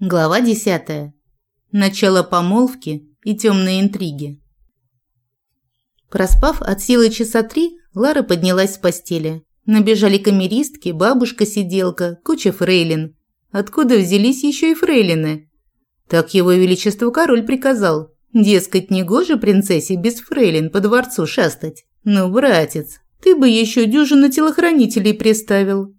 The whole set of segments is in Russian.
Глава 10. Начало помолвки и темные интриги. Проспав от силы часа три, Лара поднялась с постели. Набежали камеристки, бабушка-сиделка, куча фрейлин. Откуда взялись еще и фрейлины? Так его величество король приказал. Дескать, негоже принцессе без фрейлин по дворцу шастать. Ну, братец, ты бы еще дюжину телохранителей приставил.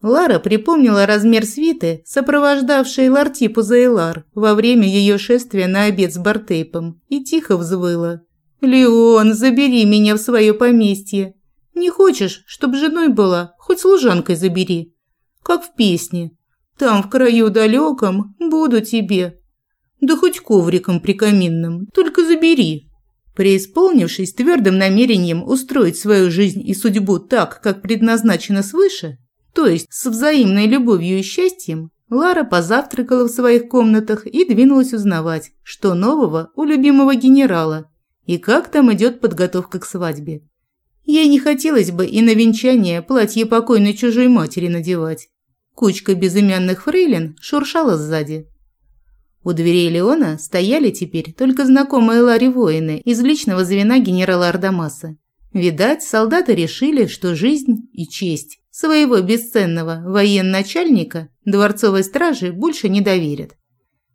Лара припомнила размер свиты, сопровождавшей Лартипу Зейлар во время ее шествия на обед с Бартейпом, и тихо взвыла. «Леон, забери меня в свое поместье. Не хочешь, чтоб женой была, хоть служанкой забери. Как в песне. Там, в краю далеком, буду тебе. Да хоть ковриком прикаминным, только забери». Преисполнившись твердым намерением устроить свою жизнь и судьбу так, как предназначено свыше, то есть с взаимной любовью и счастьем, Лара позавтракала в своих комнатах и двинулась узнавать, что нового у любимого генерала и как там идет подготовка к свадьбе. Ей не хотелось бы и на венчание платье покойной чужой матери надевать. Кучка безымянных фрейлин шуршала сзади. У дверей Леона стояли теперь только знакомые Ларе воины из личного звена генерала Ардамаса. Видать, солдаты решили, что жизнь и честь своего бесценного военачальника дворцовой стражи больше не доверят.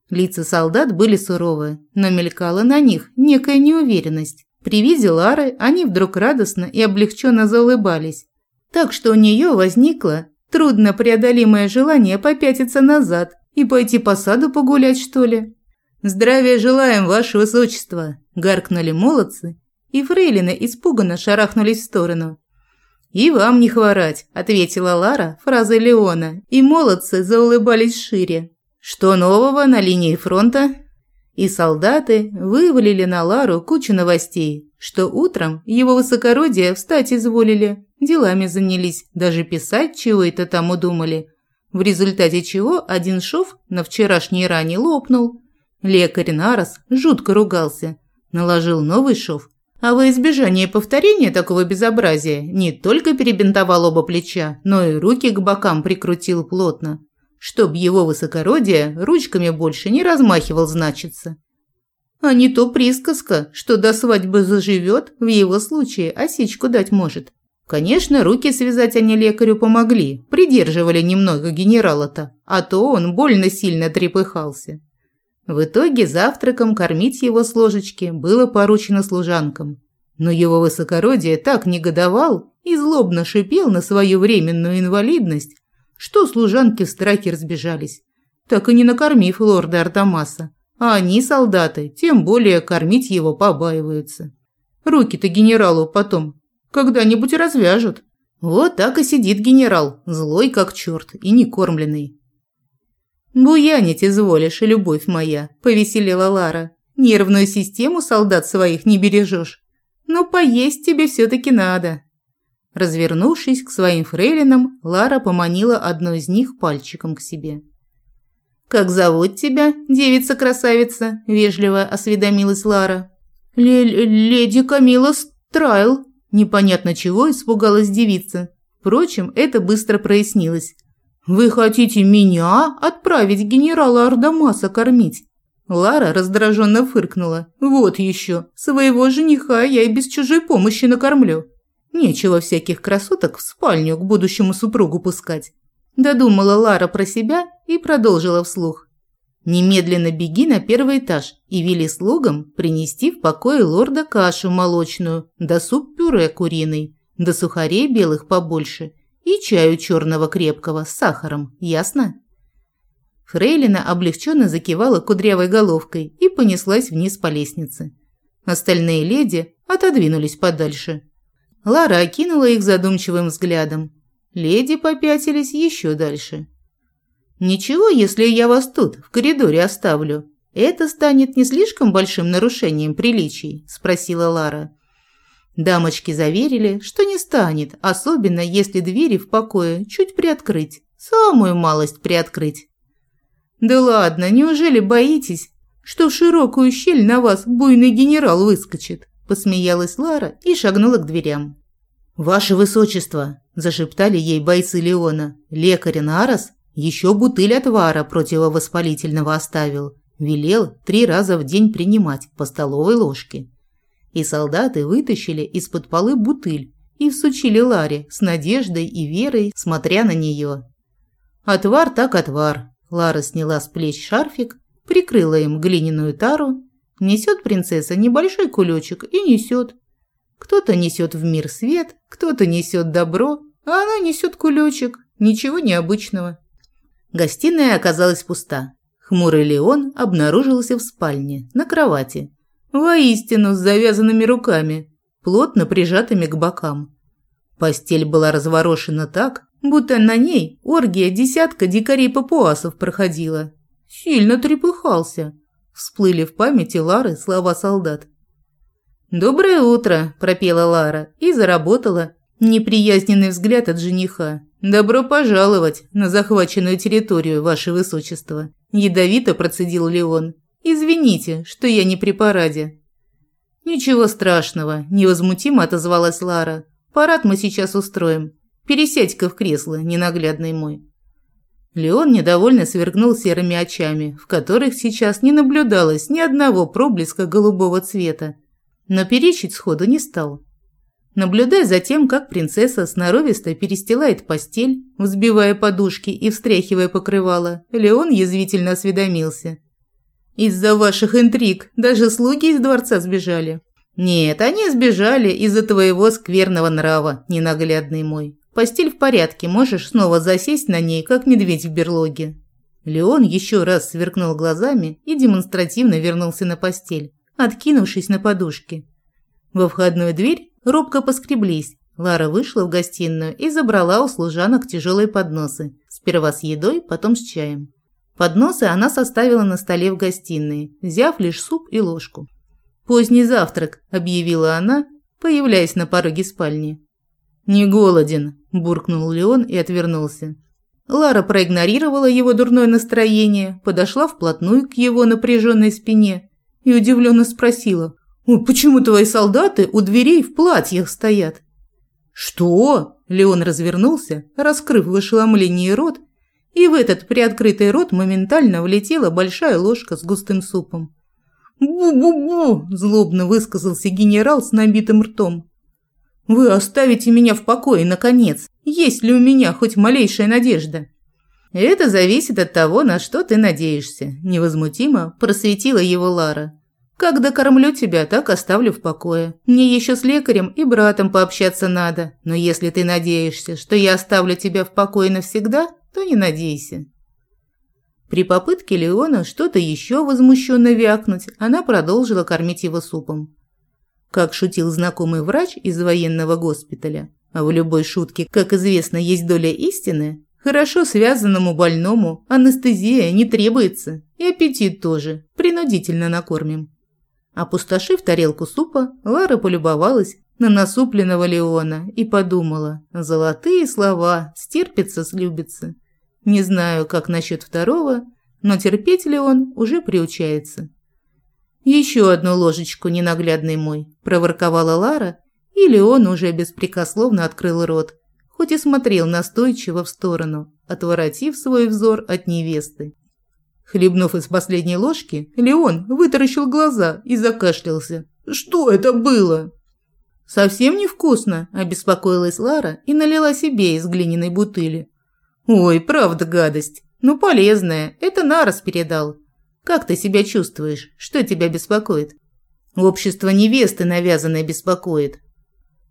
Лица солдат были суровы, но мелькала на них некая неуверенность. При виде Лары они вдруг радостно и облегченно заулыбались. Так что у нее возникло труднопреодолимое желание попятиться назад и пойти по саду погулять, что ли. «Здравия желаем, ваше высочество!» – гаркнули молодцы, и фрейлины испуганно шарахнулись в сторону. «И вам не хворать», – ответила Лара фразой Леона, и молодцы заулыбались шире. «Что нового на линии фронта?» И солдаты вывалили на Лару кучу новостей, что утром его высокородие встать изволили, делами занялись, даже писать чего это там удумали. В результате чего один шов на вчерашней ране лопнул. Лекарь Нарос жутко ругался, наложил новый шов а во избежание повторения такого безобразия не только перебинтовал оба плеча, но и руки к бокам прикрутил плотно, чтоб его высокородие ручками больше не размахивал, значится. А не то присказка, что до свадьбы заживет, в его случае осечку дать может. Конечно, руки связать они лекарю помогли, придерживали немного генерала-то, а то он больно сильно трепыхался. В итоге завтраком кормить его с ложечки было поручено служанкам. Но его высокородие так негодовал и злобно шипел на свою временную инвалидность, что служанки в страхе разбежались, так и не накормив лорда Артамаса. А они, солдаты, тем более кормить его побаиваются. Руки-то генералу потом когда-нибудь развяжут. Вот так и сидит генерал, злой как черт и некормленный. «Буянить изволишь, любовь моя», – повеселила Лара. «Нервную систему солдат своих не бережешь. Но поесть тебе все-таки надо». Развернувшись к своим фрейлинам, Лара поманила одну из них пальчиком к себе. «Как зовут тебя, девица-красавица?» – вежливо осведомилась Лара. «Леди Камила Страйл», – непонятно чего испугалась девица. Впрочем, это быстро прояснилось. «Вы хотите меня отправить генерала Ардамаса кормить?» Лара раздраженно фыркнула. «Вот еще, своего жениха я и без чужой помощи накормлю. Нечего всяких красоток в спальню к будущему супругу пускать». Додумала Лара про себя и продолжила вслух. «Немедленно беги на первый этаж и вели слугам принести в покое лорда кашу молочную, да суп-пюре куриный, да сухарей белых побольше – и чаю черного крепкого с сахаром, ясно?» Фрейлина облегченно закивала кудрявой головкой и понеслась вниз по лестнице. Остальные леди отодвинулись подальше. Лара окинула их задумчивым взглядом. Леди попятились еще дальше. «Ничего, если я вас тут, в коридоре оставлю. Это станет не слишком большим нарушением приличий?» – спросила Лара. Дамочки заверили, что не станет, особенно если двери в покое чуть приоткрыть, самую малость приоткрыть. «Да ладно, неужели боитесь, что в широкую щель на вас буйный генерал выскочит?» – посмеялась Лара и шагнула к дверям. «Ваше высочество!» – зашептали ей бойцы Леона. «Лекарь Нарос? Еще бутыль отвара противовоспалительного оставил. Велел три раза в день принимать по столовой ложке. И солдаты вытащили из-под полы бутыль и всучили Ларе с надеждой и верой, смотря на нее. Отвар так отвар. Лара сняла с плеч шарфик, прикрыла им глиняную тару. Несет принцесса небольшой кулечек и несет. Кто-то несет в мир свет, кто-то несет добро, а она несет кулечек. Ничего необычного. Гостиная оказалась пуста. Хмурый Леон обнаружился в спальне, на кровати. Воистину, с завязанными руками, плотно прижатыми к бокам. Постель была разворошена так, будто на ней оргия десятка дикарей-папуасов проходила. Сильно трепыхался. Всплыли в памяти Лары слова солдат. «Доброе утро», – пропела Лара и заработала неприязненный взгляд от жениха. «Добро пожаловать на захваченную территорию, ваше высочество», – ядовито процедил Леон. «Извините, что я не при параде». «Ничего страшного», – невозмутимо отозвалась Лара. «Парад мы сейчас устроим. Пересядь-ка в кресло, ненаглядный мой». Леон недовольно сверкнул серыми очами, в которых сейчас не наблюдалось ни одного проблеска голубого цвета. Но перечить сходу не стал. Наблюдая за тем, как принцесса сноровисто перестилает постель, взбивая подушки и встряхивая покрывало, Леон язвительно осведомился. «Из-за ваших интриг даже слуги из дворца сбежали». «Нет, они сбежали из-за твоего скверного нрава, ненаглядный мой. Постель в порядке, можешь снова засесть на ней, как медведь в берлоге». Леон еще раз сверкнул глазами и демонстративно вернулся на постель, откинувшись на подушке. Во входную дверь робко поскреблись. Лара вышла в гостиную и забрала у служанок тяжелые подносы. Сперва с едой, потом с чаем. Подносы она составила на столе в гостиной, взяв лишь суп и ложку. «Поздний завтрак», – объявила она, появляясь на пороге спальни. «Не голоден», – буркнул Леон и отвернулся. Лара проигнорировала его дурное настроение, подошла вплотную к его напряженной спине и удивленно спросила, почему твои солдаты у дверей в платьях стоят?» «Что?» – Леон развернулся, раскрыв в ошеломлении рот, и в этот приоткрытый рот моментально влетела большая ложка с густым супом. «Бу-бу-бу!» – злобно высказался генерал с набитым ртом. «Вы оставите меня в покое, наконец! Есть ли у меня хоть малейшая надежда?» «Это зависит от того, на что ты надеешься», – невозмутимо просветила его Лара. «Как докормлю тебя, так оставлю в покое. Мне еще с лекарем и братом пообщаться надо, но если ты надеешься, что я оставлю тебя в покое навсегда, то не надейся». При попытке Леона что-то еще возмущенно вякнуть, она продолжила кормить его супом. Как шутил знакомый врач из военного госпиталя, а в любой шутке, как известно, есть доля истины, хорошо связанному больному анестезия не требуется, и аппетит тоже, принудительно накормим. Опустошив тарелку супа, Лара полюбовалась на насупленного Леона и подумала, золотые слова, стерпится, слюбится. Не знаю, как насчет второго, но терпеть ли он уже приучается. «Еще одну ложечку, ненаглядный мой», – проворковала Лара, или он уже беспрекословно открыл рот, хоть и смотрел настойчиво в сторону, отворотив свой взор от невесты. Хлебнув из последней ложки, Леон вытаращил глаза и закашлялся. «Что это было?» «Совсем невкусно», – обеспокоилась Лара и налила себе из глиняной бутыли. «Ой, правда гадость. Ну, полезная. Это Нарос передал. Как ты себя чувствуешь? Что тебя беспокоит?» «Общество невесты навязанное беспокоит».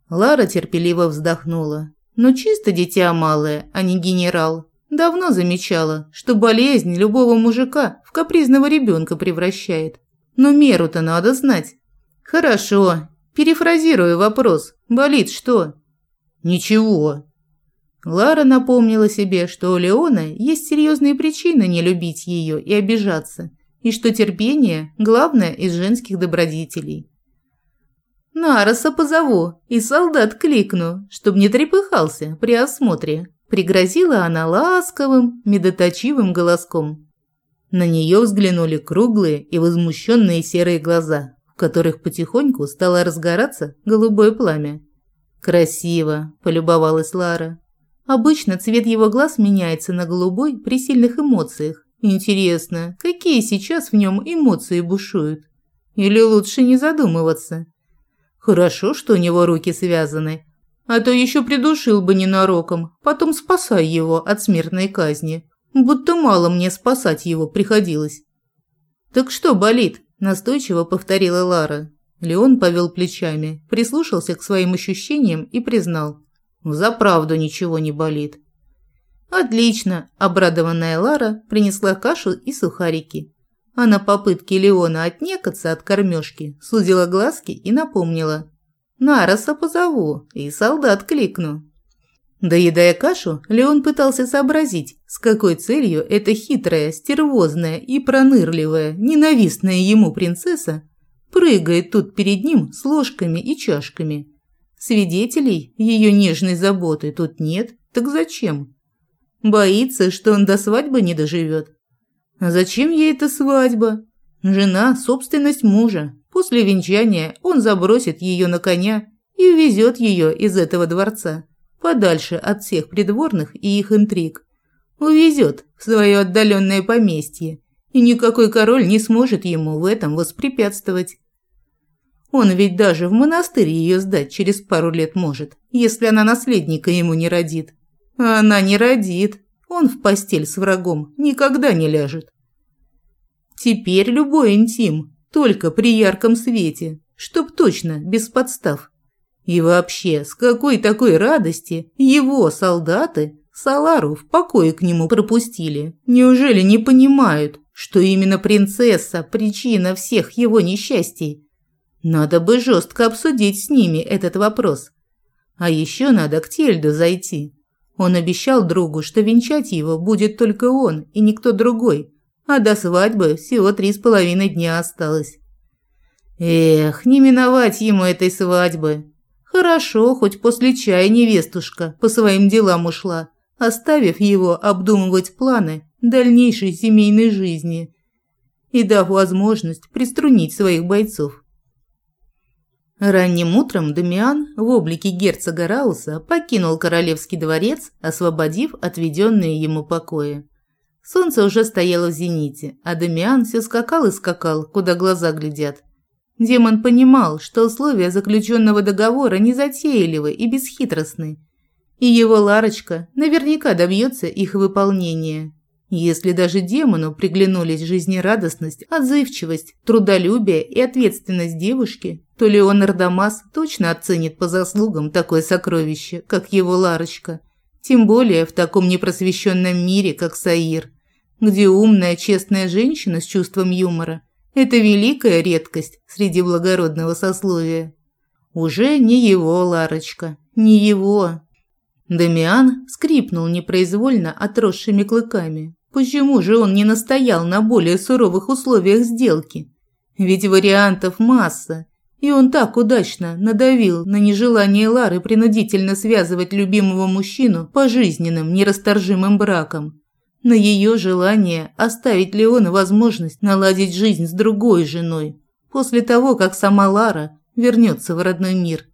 Лара терпеливо вздохнула. «Ну, чисто дитя малое, а не генерал. Давно замечала, что болезнь любого мужика в капризного ребенка превращает. Но меру-то надо знать». «Хорошо. Перефразирую вопрос. Болит что?» «Ничего. Лара напомнила себе, что у Леона есть серьезные причины не любить ее и обижаться, и что терпение – главное из женских добродетелей. «Нароса позову и солдат кликну, чтоб не трепыхался при осмотре», – пригрозила она ласковым, медоточивым голоском. На нее взглянули круглые и возмущенные серые глаза, в которых потихоньку стало разгораться голубое пламя. «Красиво», – полюбовалась Лара. Обычно цвет его глаз меняется на голубой при сильных эмоциях. Интересно, какие сейчас в нем эмоции бушуют? Или лучше не задумываться? Хорошо, что у него руки связаны, а то еще придушил бы ненароком, потом спасай его от смертной казни. Будто мало мне спасать его приходилось. «Так что болит?» – настойчиво повторила Лара. Леон повел плечами, прислушался к своим ощущениям и признал. «За правду ничего не болит». «Отлично!» – обрадованная Лара принесла кашу и сухарики. А на попытке Леона отнекаться от кормежки сузила глазки и напомнила. «Нароса позову и солдат кликну». Доедая кашу, Леон пытался сообразить, с какой целью эта хитрая, стервозная и пронырливая, ненавистная ему принцесса прыгает тут перед ним с ложками и чашками. Свидетелей ее нежной заботы тут нет, так зачем? Боится, что он до свадьбы не доживет. А зачем ей эта свадьба? Жена – собственность мужа. После венчания он забросит ее на коня и увезет ее из этого дворца подальше от всех придворных и их интриг. Увезет в свое отдаленное поместье, и никакой король не сможет ему в этом воспрепятствовать. Он ведь даже в монастырь ее сдать через пару лет может, если она наследника ему не родит. А она не родит, он в постель с врагом никогда не ляжет. Теперь любой интим, только при ярком свете, чтоб точно, без подстав. И вообще, с какой такой радости его солдаты Салару в покое к нему пропустили? Неужели не понимают, что именно принцесса – причина всех его несчастий? Надо бы жестко обсудить с ними этот вопрос. А еще надо к Тельду зайти. Он обещал другу, что венчать его будет только он и никто другой, а до свадьбы всего три с половиной дня осталось. Эх, не миновать ему этой свадьбы. Хорошо, хоть после чая невестушка по своим делам ушла, оставив его обдумывать планы дальнейшей семейной жизни и дав возможность приструнить своих бойцов. Ранним утром Дамиан в облике герцога Рауса покинул королевский дворец, освободив отведенные ему покои. Солнце уже стояло в зените, а Дамиан все скакал и скакал, куда глаза глядят – Демон понимал, что условия заключенного договора незатейливы и бесхитростны, и его Ларочка наверняка добьется их выполнения. Если даже демону приглянулись жизнерадостность, отзывчивость, трудолюбие и ответственность девушки, то Леонард Дамас точно оценит по заслугам такое сокровище, как его Ларочка. Тем более в таком непросвещенном мире, как Саир, где умная, честная женщина с чувством юмора – это великая редкость среди благородного сословия. Уже не его Ларочка, не его. Дамиан скрипнул непроизвольно отросшими клыками. Почему же он не настоял на более суровых условиях сделки? Ведь вариантов масса, и он так удачно надавил на нежелание Лары принудительно связывать любимого мужчину пожизненным нерасторжимым браком на ее желание оставить Леону возможность наладить жизнь с другой женой после того, как сама Лара вернется в родной мир.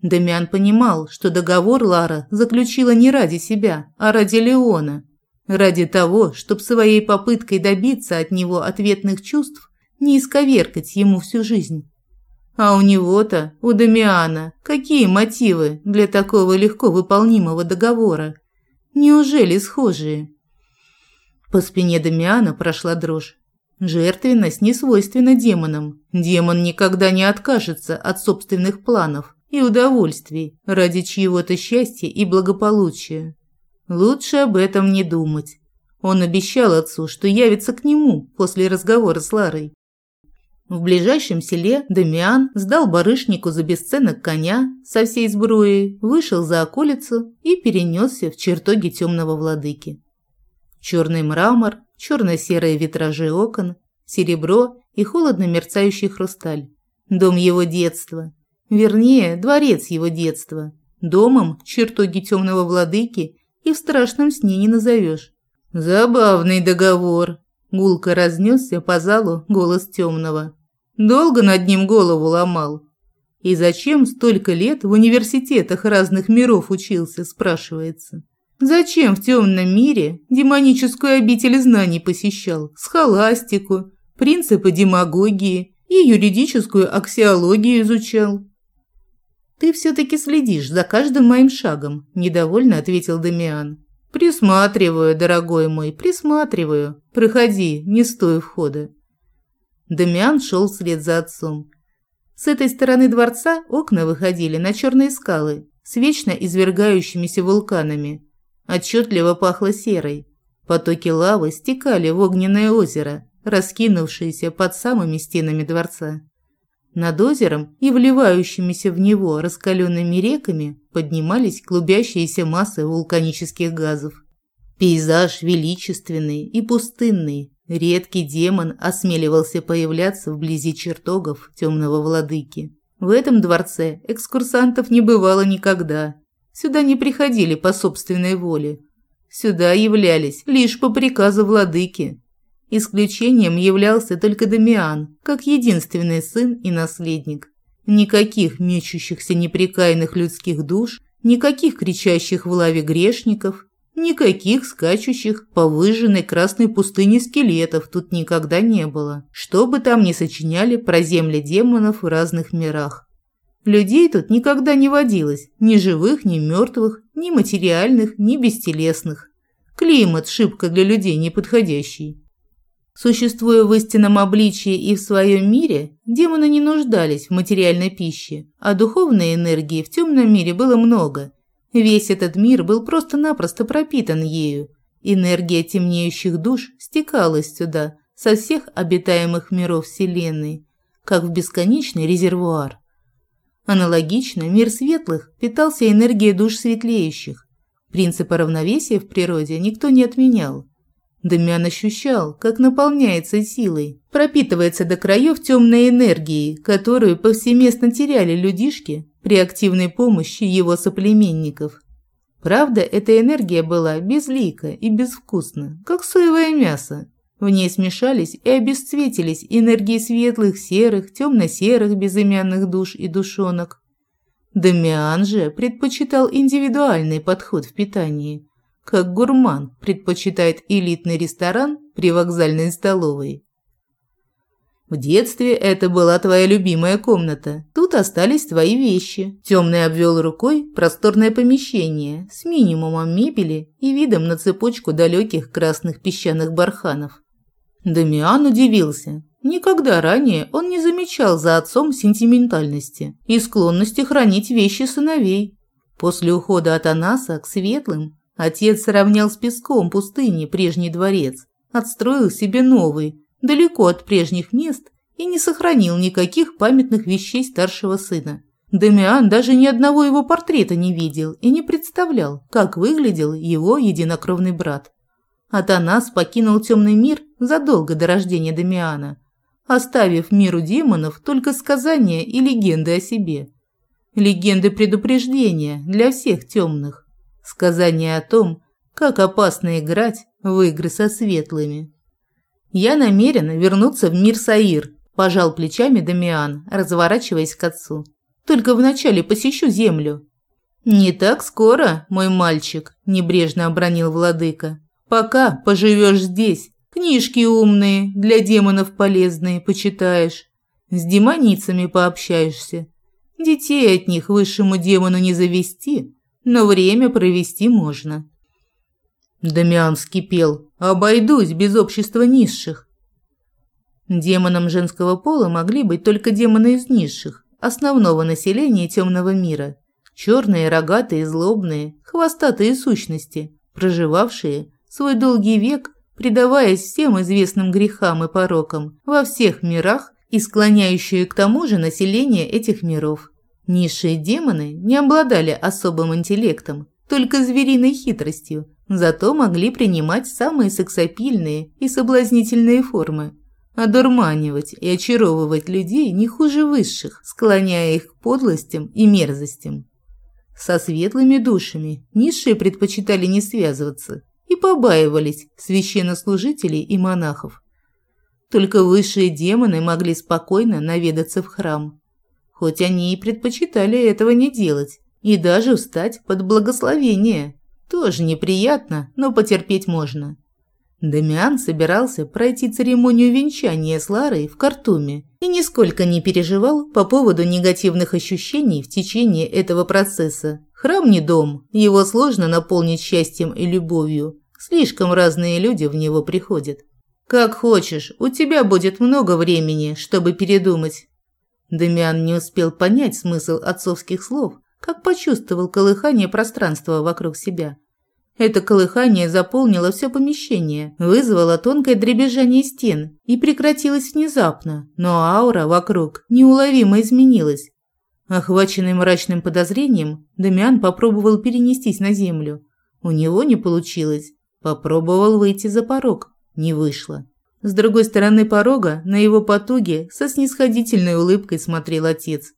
Дамиан понимал, что договор Лара заключила не ради себя, а ради Леона, ради того, чтобы своей попыткой добиться от него ответных чувств не исковеркать ему всю жизнь. А у него-то, у Дамиана, какие мотивы для такого легко выполнимого договора? Неужели схожие? По спине Дамиана прошла дрожь. Жертвенность не свойственна демонам. Демон никогда не откажется от собственных планов и удовольствий ради чьего-то счастья и благополучия. Лучше об этом не думать. Он обещал отцу, что явится к нему после разговора с Ларой. В ближайшем селе Дамиан сдал барышнику за бесценок коня со всей сбруей, вышел за околицу и перенесся в чертоги темного владыки. Черный мрамор, черно-серые витражи окон, серебро и холодно мерцающий хрусталь. Дом его детства. Вернее, дворец его детства. Домом чертоги темного владыки и в страшном сне не назовешь. «Забавный договор», – гулко разнесся по залу голос темного. «Долго над ним голову ломал». И зачем столько лет в университетах разных миров учился, спрашивается. Зачем в темном мире демоническую обитель знаний посещал, схоластику, принципы демагогии и юридическую аксиологию изучал? «Ты все-таки следишь за каждым моим шагом», – недовольно ответил Дамиан. «Присматриваю, дорогой мой, присматриваю. Проходи, не стой у входа». Дамиан шел вслед за отцом. С этой стороны дворца окна выходили на черные скалы с вечно извергающимися вулканами. Отчетливо пахло серой. Потоки лавы стекали в огненное озеро, раскинувшееся под самыми стенами дворца. Над озером и вливающимися в него раскаленными реками поднимались клубящиеся массы вулканических газов. Пейзаж величественный и пустынный. Редкий демон осмеливался появляться вблизи чертогов темного владыки. В этом дворце экскурсантов не бывало никогда. Сюда не приходили по собственной воле. Сюда являлись лишь по приказу владыки. Исключением являлся только Дамиан, как единственный сын и наследник. Никаких мечущихся непрекаянных людских душ, никаких кричащих в лаве грешников, никаких скачущих по выжженной красной пустыне скелетов тут никогда не было. Что бы там ни сочиняли про земли демонов в разных мирах. Людей тут никогда не водилось, ни живых, ни мертвых, ни материальных, ни бестелесных. Климат шибко для людей неподходящий. Существуя в истинном обличии и в своем мире, демоны не нуждались в материальной пище, а духовной энергии в темном мире было много. Весь этот мир был просто-напросто пропитан ею. Энергия темнеющих душ стекалась сюда, со всех обитаемых миров Вселенной, как в бесконечный резервуар. Аналогично мир светлых питался энергией душ светлеющих. Принципы равновесия в природе никто не отменял. Дамиан ощущал, как наполняется силой, пропитывается до краев темной энергией, которую повсеместно теряли людишки при активной помощи его соплеменников. Правда, эта энергия была безлика и безвкусна, как соевое мясо. В ней смешались и обесцветились энергии светлых, серых, темно-серых безымянных душ и душонок. Дамиан же предпочитал индивидуальный подход в питании – как гурман предпочитает элитный ресторан при вокзальной столовой. В детстве это была твоя любимая комната. Тут остались твои вещи. Темный обвел рукой просторное помещение с минимумом мебели и видом на цепочку далеких красных песчаных барханов. Дамиан удивился. Никогда ранее он не замечал за отцом сентиментальности и склонности хранить вещи сыновей. После ухода от Анаса к светлым Отец сравнял с песком пустыни прежний дворец, отстроил себе новый, далеко от прежних мест и не сохранил никаких памятных вещей старшего сына. Демиан даже ни одного его портрета не видел и не представлял, как выглядел его единокровный брат. Атанас покинул темный мир задолго до рождения Демиана, оставив миру демонов только сказания и легенды о себе. Легенды предупреждения для всех темных. Сказание о том, как опасно играть в игры со светлыми. Я намерен вернуться в мир Саир, пожал плечами Дамиан, разворачиваясь к отцу. Только вначале посещу землю. Не так скоро, мой мальчик, небрежно обронил владыка. Пока поживешь здесь, книжки умные, для демонов полезные почитаешь, с демоницами пообщаешься. Детей от них высшему демону не завести, но время провести можно. Дамиан вскипел. Обойдусь без общества низших. Демоном женского пола могли быть только демоны из низших, основного населения темного мира. Черные, рогатые, злобные, хвостатые сущности, проживавшие свой долгий век, предаваясь всем известным грехам и порокам во всех мирах и склоняющие к тому же население этих миров. Низшие демоны не обладали особым интеллектом, только звериной хитростью, зато могли принимать самые сексапильные и соблазнительные формы, одурманивать и очаровывать людей не хуже высших, склоняя их к подлостям и мерзостям. Со светлыми душами низшие предпочитали не связываться и побаивались священнослужителей и монахов. Только высшие демоны могли спокойно наведаться в храм – хоть они и предпочитали этого не делать, и даже встать под благословение. Тоже неприятно, но потерпеть можно. Дамиан собирался пройти церемонию венчания с Ларой в Картуме и нисколько не переживал по поводу негативных ощущений в течение этого процесса. Храм не дом, его сложно наполнить счастьем и любовью. Слишком разные люди в него приходят. Как хочешь, у тебя будет много времени, чтобы передумать. Дамиан не успел понять смысл отцовских слов, как почувствовал колыхание пространства вокруг себя. Это колыхание заполнило все помещение, вызвало тонкое дребезжание стен и прекратилось внезапно, но аура вокруг неуловимо изменилась. Охваченный мрачным подозрением, Дамиан попробовал перенестись на землю. У него не получилось. Попробовал выйти за порог. Не вышло. С другой стороны порога на его потуги со снисходительной улыбкой смотрел отец.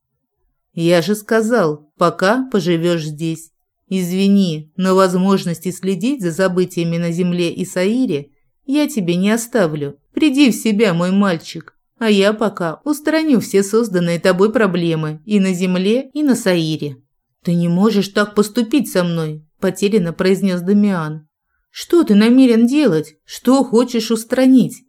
«Я же сказал, пока поживешь здесь. Извини, но возможности следить за событиями на Земле и Саире я тебе не оставлю. Приди в себя, мой мальчик. А я пока устраню все созданные тобой проблемы и на Земле, и на Саире». «Ты не можешь так поступить со мной», – потерянно произнес Дамиан. «Что ты намерен делать? Что хочешь устранить?»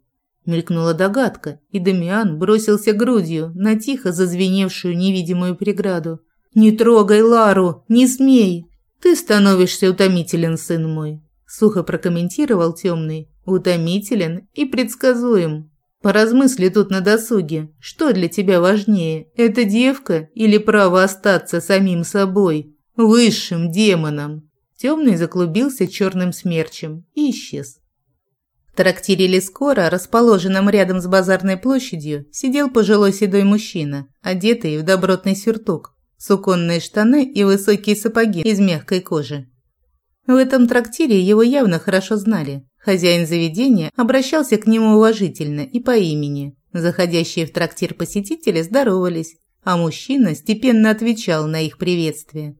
Мелькнула догадка, и Дамиан бросился грудью на тихо зазвеневшую невидимую преграду. «Не трогай Лару! Не смей! Ты становишься утомителен, сын мой!» Сухо прокомментировал темный. «Утомителен и предсказуем. Поразмысли тут на досуге. Что для тебя важнее, эта девка или право остаться самим собой, высшим демоном?» Темный заклубился черным смерчем и исчез. В трактире Лескора, расположенном рядом с базарной площадью, сидел пожилой седой мужчина, одетый в добротный сюртук, суконные штаны и высокие сапоги из мягкой кожи. В этом трактире его явно хорошо знали. Хозяин заведения обращался к нему уважительно и по имени. Заходящие в трактир посетители здоровались, а мужчина степенно отвечал на их приветствие.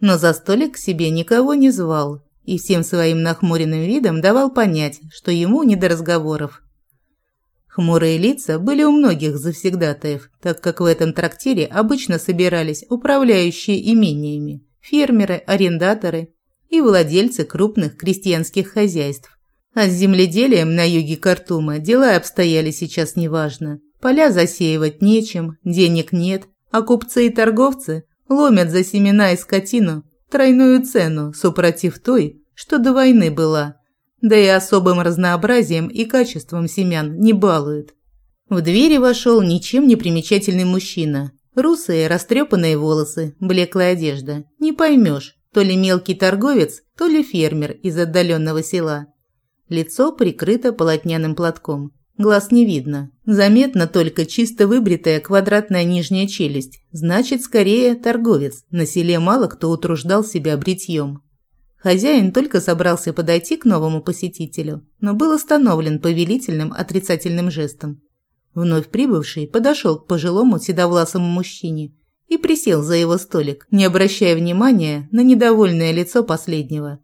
Но за столик к себе никого не звал, и всем своим нахмуренным видом давал понять, что ему не до разговоров. Хмурые лица были у многих завсегдатаев, так как в этом трактире обычно собирались управляющие имениями, фермеры, арендаторы и владельцы крупных крестьянских хозяйств. А с земледелием на юге Картума дела обстояли сейчас неважно. Поля засеивать нечем, денег нет, а купцы и торговцы ломят за семена и скотину тройную цену, супротив той, что до войны была, да и особым разнообразием и качеством семян не балуют. В двери вошел ничем не примечательный мужчина. Русые, растрепанные волосы, блеклая одежда. Не поймешь, то ли мелкий торговец, то ли фермер из отдаленного села. Лицо прикрыто полотняным платком. Глаз не видно. Заметно только чисто выбритая квадратная нижняя челюсть. Значит, скорее торговец. На селе мало кто утруждал себя бритьем. Хозяин только собрался подойти к новому посетителю, но был остановлен повелительным отрицательным жестом. Вновь прибывший подошел к пожилому седовласому мужчине и присел за его столик, не обращая внимания на недовольное лицо последнего.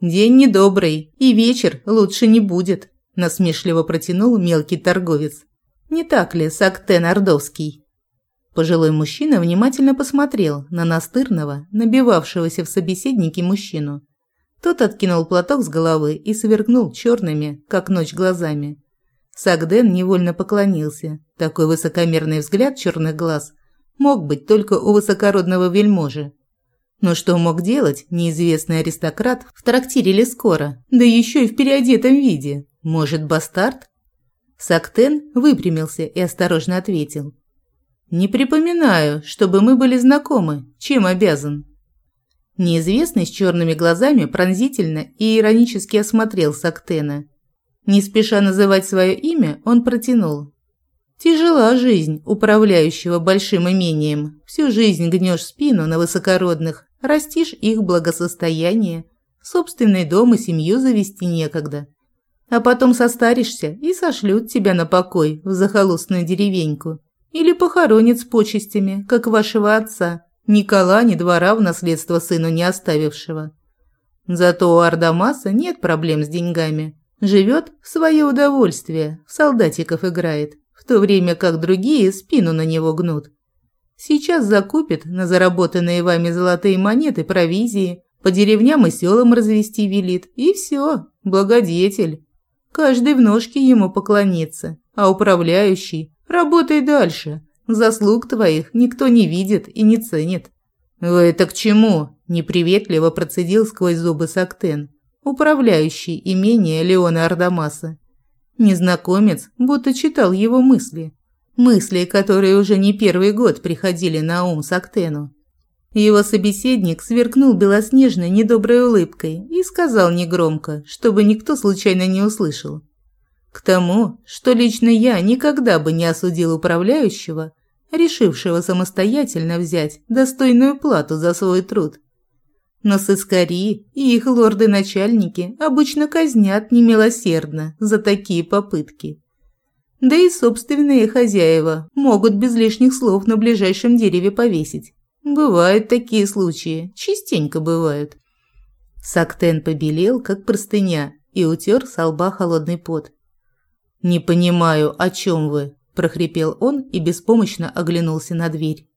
«День недобрый, и вечер лучше не будет», насмешливо протянул мелкий торговец. Не так ли, Сактен Ордовский? Пожилой мужчина внимательно посмотрел на настырного, набивавшегося в собеседнике мужчину. Тот откинул платок с головы и сверкнул черными, как ночь, глазами. Сагден невольно поклонился. Такой высокомерный взгляд черных глаз мог быть только у высокородного вельможи. Но что мог делать неизвестный аристократ в трактире Лескора, да еще и в переодетом виде? Может, бастард? Сактен выпрямился и осторожно ответил. «Не припоминаю, чтобы мы были знакомы. Чем обязан?» Неизвестный с черными глазами пронзительно и иронически осмотрел Сактена. Не спеша называть свое имя, он протянул. «Тяжела жизнь управляющего большим имением. Всю жизнь гнешь спину на высокородных, растишь их благосостояние. Собственный дом и семью завести некогда а потом состаришься и сошлют тебя на покой в захолустную деревеньку. Или похоронят с почестями, как вашего отца, ни кола, ни двора в наследство сыну не оставившего. Зато у Ардамаса нет проблем с деньгами. Живет в свое удовольствие, в солдатиков играет. в то время как другие спину на него гнут. Сейчас закупит на заработанные вами золотые монеты провизии, по деревням и селам развести велит, и все, благодетель. Каждый в ножке ему поклонится, а управляющий работай дальше. Заслуг твоих никто не видит и не ценит. «Вы это к чему?» – неприветливо процедил сквозь зубы Сактен, управляющий имение Леона Ардамаса. Незнакомец будто читал его мысли. Мысли, которые уже не первый год приходили на ум Сактену. Его собеседник сверкнул белоснежной недоброй улыбкой и сказал негромко, чтобы никто случайно не услышал. К тому, что лично я никогда бы не осудил управляющего, решившего самостоятельно взять достойную плату за свой труд. Но сыскари и их лорды-начальники обычно казнят немилосердно за такие попытки. Да и собственные хозяева могут без лишних слов на ближайшем дереве повесить. Бывают такие случаи, частенько бывают. Сактен побелел, как простыня, и утер с лба холодный пот. «Не понимаю, о чем вы?» – прохрипел он и беспомощно оглянулся на дверь.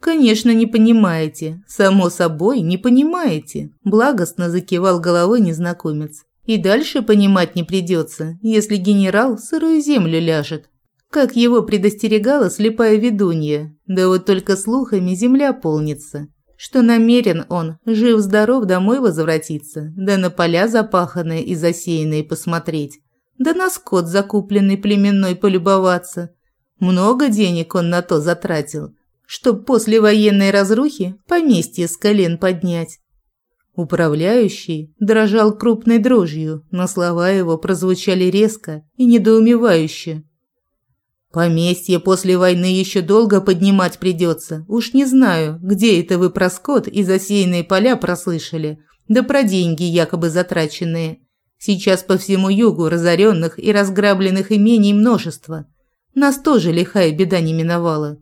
«Конечно, не понимаете. Само собой, не понимаете», – благостно закивал головой незнакомец. «И дальше понимать не придется, если генерал в сырую землю ляжет, как его предостерегала слепая ведунья. Да вот только слухами земля полнится, что намерен он, жив-здоров, домой возвратиться, да на поля запаханные и засеянные посмотреть, да на скот закупленный племенной полюбоваться. Много денег он на то затратил, чтоб после военной разрухи поместье с колен поднять. Управляющий дрожал крупной дрожью, но слова его прозвучали резко и недоумевающе. Поместье после войны еще долго поднимать придется. Уж не знаю, где это вы про скот и засеянные поля прослышали, да про деньги якобы затраченные. Сейчас по всему югу разоренных и разграбленных имений множество. Нас тоже лихая беда не миновала.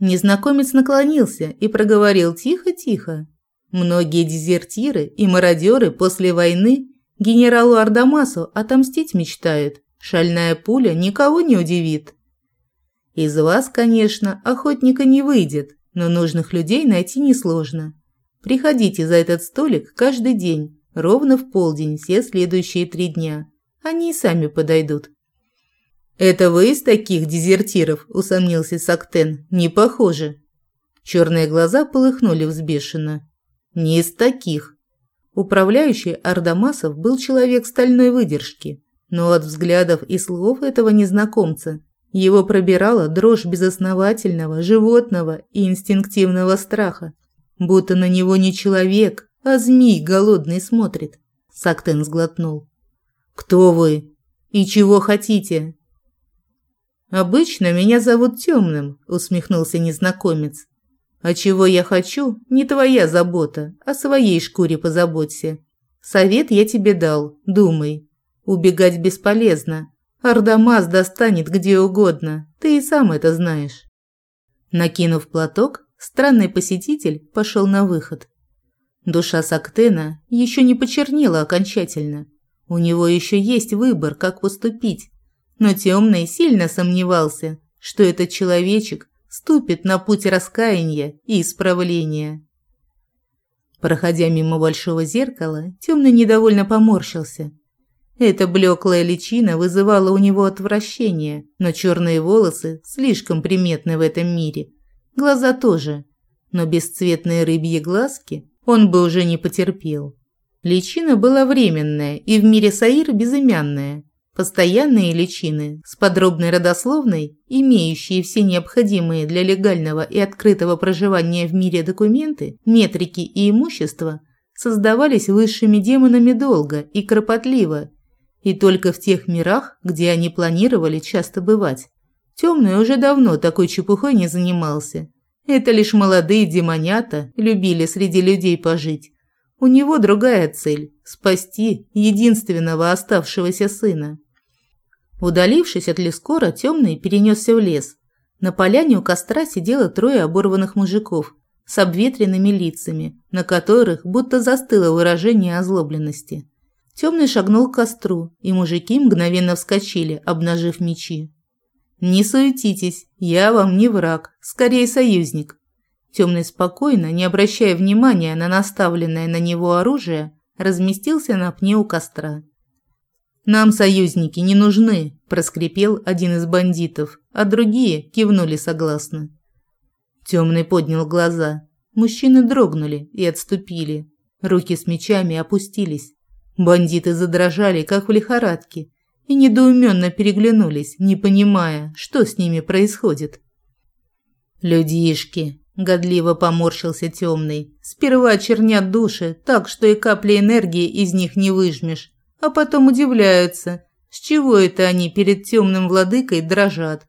Незнакомец наклонился и проговорил тихо-тихо. Многие дезертиры и мародеры после войны генералу Ардамасу отомстить мечтают. Шальная пуля никого не удивит. Из вас, конечно, охотника не выйдет, но нужных людей найти несложно. Приходите за этот столик каждый день, ровно в полдень все следующие три дня. Они и сами подойдут. «Это вы из таких дезертиров?» – усомнился Сактен. «Не похоже». Черные глаза полыхнули взбешенно. «Не из таких». Управляющий Ардамасов был человек стальной выдержки, но от взглядов и слов этого незнакомца его пробирала дрожь безосновательного, животного и инстинктивного страха. Будто на него не человек, а змей голодный смотрит. Сактен сглотнул. «Кто вы? И чего хотите?» «Обычно меня зовут Темным», – усмехнулся незнакомец. «А чего я хочу, не твоя забота, о своей шкуре позаботься. Совет я тебе дал, думай. Убегать бесполезно, Ардамас достанет где угодно, ты и сам это знаешь. Накинув платок, странный посетитель пошел на выход. Душа Сактена еще не почернела окончательно. У него еще есть выбор, как поступить. Но темный сильно сомневался, что этот человечек ступит на путь раскаяния и исправления. Проходя мимо большого зеркала, темный недовольно поморщился – эта блеклая личина вызывала у него отвращение, но черные волосы слишком приметны в этом мире. Глаза тоже, но бесцветные рыбьи глазки он бы уже не потерпел. Личина была временная и в мире Саир безымянная. Постоянные личины с подробной родословной, имеющие все необходимые для легального и открытого проживания в мире документы, метрики и имущество, создавались высшими демонами долго и кропотливо и только в тех мирах, где они планировали часто бывать. Темный уже давно такой чепухой не занимался. Это лишь молодые демонята любили среди людей пожить. У него другая цель – спасти единственного оставшегося сына. Удалившись от Лескора, Темный перенесся в лес. На поляне у костра сидело трое оборванных мужиков с обветренными лицами, на которых будто застыло выражение озлобленности. Темный шагнул к костру, и мужики мгновенно вскочили, обнажив мечи. Не суетитесь, я вам не враг, скорее союзник. Темный спокойно, не обращая внимания на наставленное на него оружие, разместился на пне у костра. «Нам союзники не нужны», – проскрипел один из бандитов, а другие кивнули согласно. Темный поднял глаза. Мужчины дрогнули и отступили. Руки с мечами опустились. Бандиты задрожали, как в лихорадке, и недоуменно переглянулись, не понимая, что с ними происходит. «Людишки!» – годливо поморщился темный. «Сперва чернят души, так что и капли энергии из них не выжмешь, а потом удивляются, с чего это они перед темным владыкой дрожат.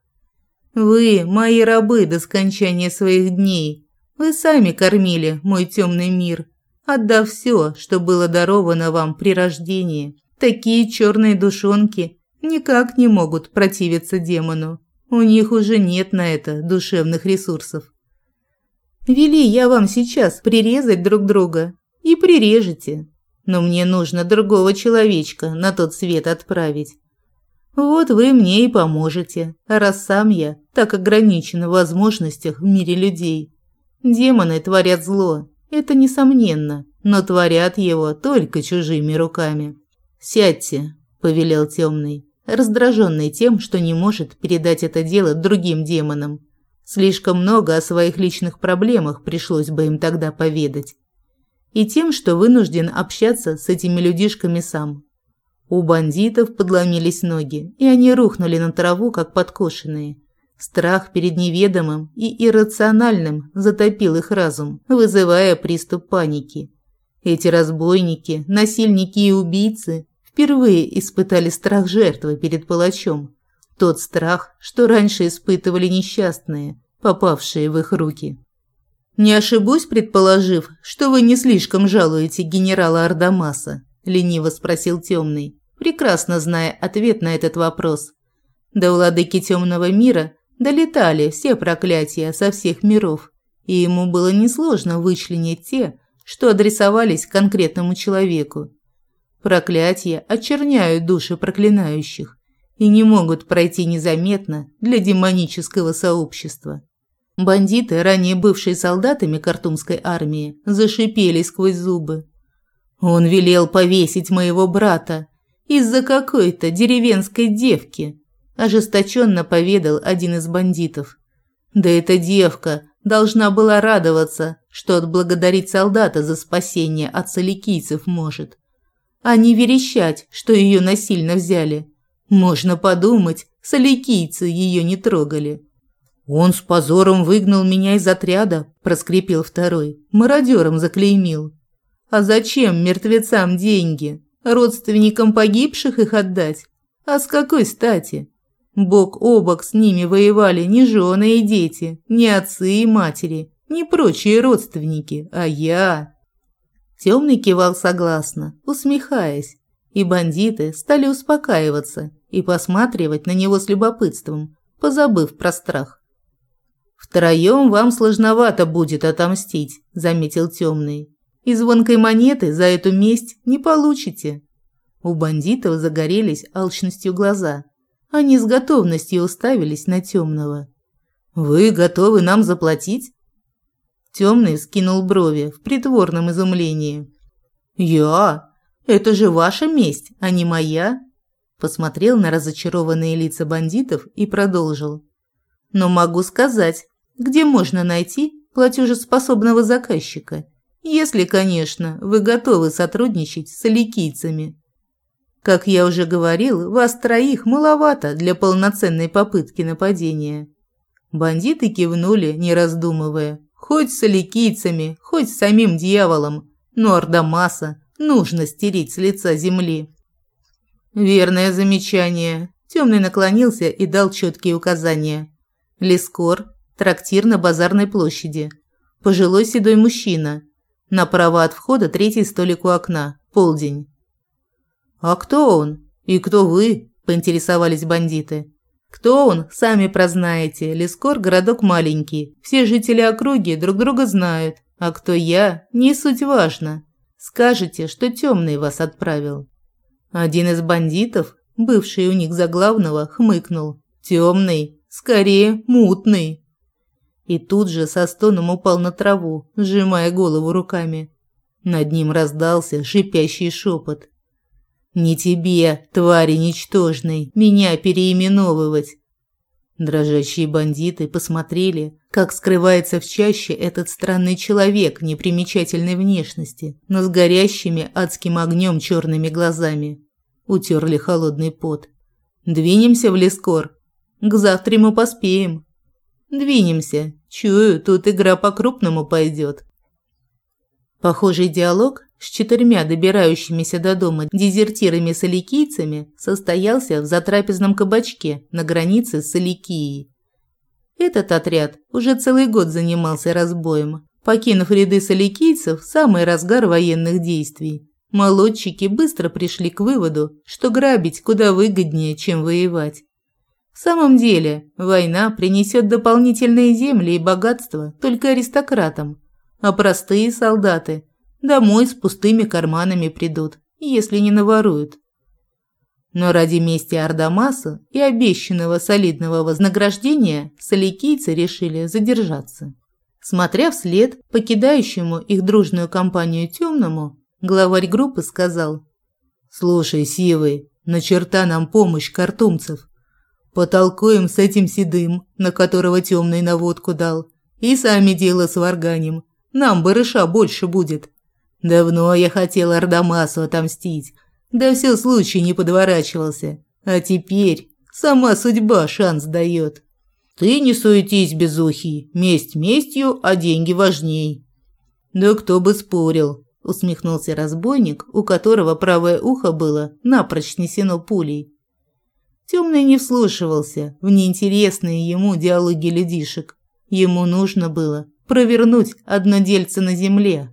Вы – мои рабы до скончания своих дней. Вы сами кормили мой темный мир, отдав все, что было даровано вам при рождении. Такие черные душонки никак не могут противиться демону. У них уже нет на это душевных ресурсов. Вели я вам сейчас прирезать друг друга и прирежете. Но мне нужно другого человечка на тот свет отправить. Вот вы мне и поможете, раз сам я так ограничен в возможностях в мире людей. Демоны творят зло, это несомненно, но творят его только чужими руками. «Сядьте», – повелел темный, раздраженный тем, что не может передать это дело другим демонам. Слишком много о своих личных проблемах пришлось бы им тогда поведать. И тем, что вынужден общаться с этими людишками сам. У бандитов подломились ноги, и они рухнули на траву, как подкошенные. Страх перед неведомым и иррациональным затопил их разум, вызывая приступ паники. Эти разбойники, насильники и убийцы впервые испытали страх жертвы перед палачом. Тот страх, что раньше испытывали несчастные, попавшие в их руки. «Не ошибусь, предположив, что вы не слишком жалуете генерала Ардамаса?» – лениво спросил Темный, прекрасно зная ответ на этот вопрос. До владыки Темного мира долетали все проклятия со всех миров, и ему было несложно вычленить те, что адресовались конкретному человеку. Проклятия очерняют души проклинающих и не могут пройти незаметно для демонического сообщества. Бандиты, ранее бывшие солдатами картумской армии, зашипели сквозь зубы. Он велел повесить моего брата из-за какой-то деревенской девки, ожесточенно поведал один из бандитов. Да эта девка должна была радоваться, что отблагодарить солдата за спасение от соликийцев может, а не верещать, что ее насильно взяли. Можно подумать, соликийцы ее не трогали. «Он с позором выгнал меня из отряда», – проскрипел второй. «Мародером заклеймил». «А зачем мертвецам деньги? Родственникам погибших их отдать? А с какой стати? Бок о бок с ними воевали не жены и дети, не отцы и матери, не прочие родственники, а я. Темный кивал согласно, усмехаясь, и бандиты стали успокаиваться и посматривать на него с любопытством, позабыв про страх. «Втроем вам сложновато будет отомстить», – заметил темный. «И звонкой монеты за эту месть не получите». У бандитов загорелись алчностью глаза. Они с готовностью уставились на темного. «Вы готовы нам заплатить?» Темный скинул брови в притворном изумлении. «Я? Это же ваша месть, а не моя?» Посмотрел на разочарованные лица бандитов и продолжил. «Но могу сказать, где можно найти платежеспособного заказчика, если, конечно, вы готовы сотрудничать с аликийцами». Как я уже говорил, вас троих маловато для полноценной попытки нападения. Бандиты кивнули, не раздумывая. Хоть с аликийцами, хоть с самим дьяволом, но Ардамаса нужно стереть с лица земли. Верное замечание. Темный наклонился и дал четкие указания. Лескор, трактир на базарной площади. Пожилой седой мужчина. Направо от входа третий столик у окна. Полдень. «А кто он? И кто вы?» – поинтересовались бандиты. «Кто он, сами прознаете. Лескор – городок маленький. Все жители округи друг друга знают. А кто я – не суть важно. Скажете, что темный вас отправил». Один из бандитов, бывший у них за главного, хмыкнул. «Темный? скорее мутный. И тут же со стоном упал на траву, сжимая голову руками. Над ним раздался шипящий шепот. «Не тебе, твари ничтожной, меня переименовывать!» Дрожащие бандиты посмотрели, как скрывается в чаще этот странный человек непримечательной внешности, но с горящими адским огнем черными глазами. Утерли холодный пот. «Двинемся в лескор. К завтра мы поспеем». «Двинемся. Чую, тут игра по-крупному пойдет». Похожий диалог с четырьмя добирающимися до дома дезертирами-соликийцами состоялся в затрапезном кабачке на границе с Соликией. Этот отряд уже целый год занимался разбоем, покинув ряды соликийцев в самый разгар военных действий. Молодчики быстро пришли к выводу, что грабить куда выгоднее, чем воевать. В самом деле, война принесет дополнительные земли и богатства только аристократам, а простые солдаты домой с пустыми карманами придут, если не наворуют. Но ради мести Ардамаса и обещанного солидного вознаграждения соликийцы решили задержаться. Смотря вслед покидающему их дружную компанию темному, главарь группы сказал «Слушай, Сивый, на черта нам помощь картумцев. Потолкуем с этим седым, на которого темный наводку дал, и сами дело сварганим. Нам барыша больше будет. Давно я хотел Ардамасу отомстить, да все случай не подворачивался. А теперь сама судьба шанс дает. Ты не суетись, безухий, месть местью, а деньги важней. Да кто бы спорил, усмехнулся разбойник, у которого правое ухо было напрочь снесено пулей. Темный не вслушивался в неинтересные ему диалоги людишек. Ему нужно было провернуть одно дельце на земле.